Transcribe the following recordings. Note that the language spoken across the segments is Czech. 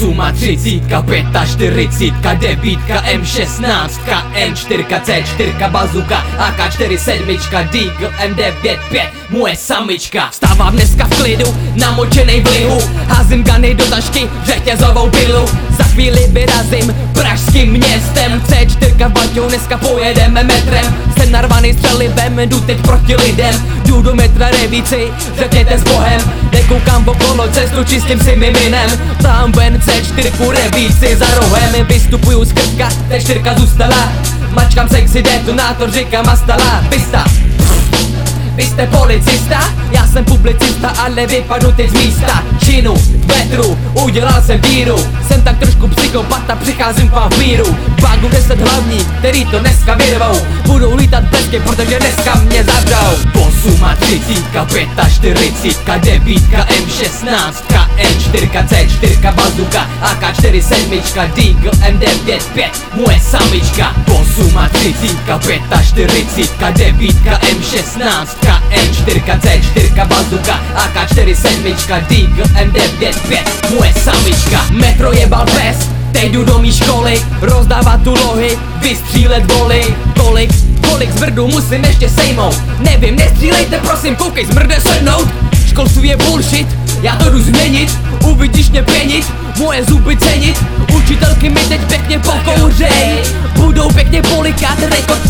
30, 45, 9, M16, M4, C4, bazuka, AK47, Deagle, M95, moje samička. Stávám dneska v klidu, namočenej v lihu Házím gany do tašky, řetězovou pilu. Za chvíli vyrazím pražským městem C4 baťou, dneska pojedeme metrem. Jsem narvaný střelivem, jdu teď proti lidem. Jdu do metra revíci, řekněte s bohem. Nekoukám okolo cestu čistým si miminem Tam ven C4 revíci za rohem. Vystupuju z krtka, C4 zůstala. Mačkám sexy detonátor, říkám a stala Pista vy jste policista, já jsem publicista, ale vypadnu teď z místa. Činu, vetru, udělal jsem díru Jsem tak trošku psychopata, přicházím k vám v míru. Vágu 10 hlavní, který to dneska vyrvou. Budou lítat desky, protože dneska mě zavřou. 8 a 30, 45, 9, M16, M4, C4, bazuka, AK47, Deagle, M95, moje samička. 8 a 30, 45, 9, M16, M4, C4, bazuka, AK47, Deagle, M95, moje samička. Metro jebal pes, teď jdu do mý školy Rozdávat tu lohy, vystřílet voly. Kolik, kolik zmrdu musím ještě sejmout. Nevím, nestřílejte prosím, koukej zmrde sednout. Školství je bullshit, já to jdu změnit. Uvidíš mě pěnit, moje zuby cenit. Učitelky mi teď pěkně pokouřej Budou pěkně polikat, rekord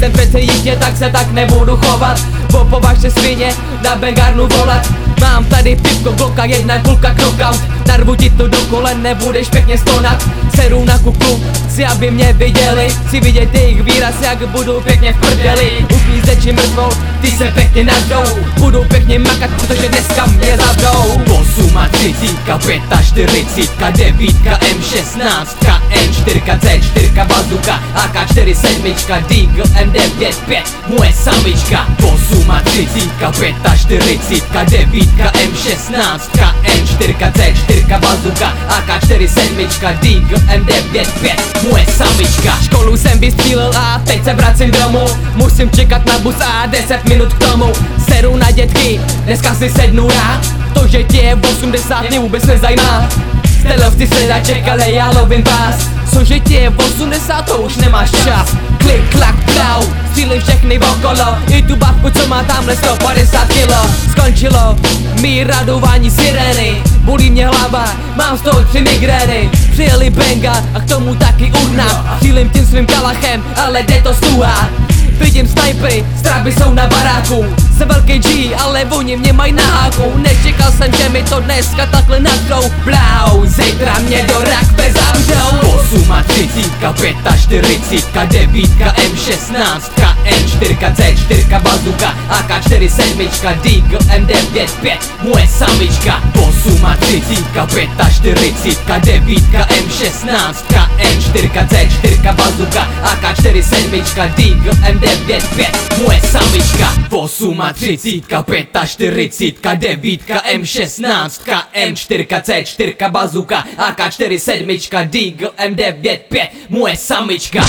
nejsem přece dítě, tak se tak nebudu chovat. Popovaž se svině, na Bengarnu volat. Mám tady pivko, bloka, jedna kulka, knockout. Narvu ti to do kolen, nebudeš pěkně stonat. Seru na kuklu, si aby mě viděli. Chci vidět jejich výraz, jak budou pěkně v prdeli. Uklízeči mrtvou, ty se pěkně nažou Budou pěkně makat, protože dneska mě zavřou 8 a 30, 45, 9, M16, M4, C4, bazuka, AK47, Deagle, M95, moje samička. 8 a 30, 45, 9, M16, M4, C4, bazuka, AK47, Deagle, M95, moje samička. Školu jsem vystřílel a teď se vracím domů. Musím čekat na bus a 10 minut k tomu. Seru na dětky, dneska si sednu já To, že tě je 80 mě vůbec nezajímá. Stelovci se čekali, já lovím vás. Cože tě je 80, to už nemáš čas. Klik, klak, klau, střílej všechny okolo. I tu babku, co má tamhle 150 kilo. Skončilo mi radování sirény. Bolí mě hlava, mám z toho tři migrény. Přijeli benga a k tomu taky urna. Střílím tím svým kalachem, ale jde to stuhat Vidím snajpy, stráby jsou na baráku Jsem velký G, ale oni mě mají na háku. Nečekal jsem, že mi to dneska takhle natrou Blau, zítra mě do rakve zavřou. 8 a 30, 45, 9, M16, M4, C4, bazuka, AK47, Deagle, M95, moje samička. 8 a 30, 45, 9, M16, M4, C4, bazuka, AK47, Deagle, M95, moje samička 8 a 30, 45, 9, M16, M4, C4, bazuka, AK47, Deagle, M95, moje samička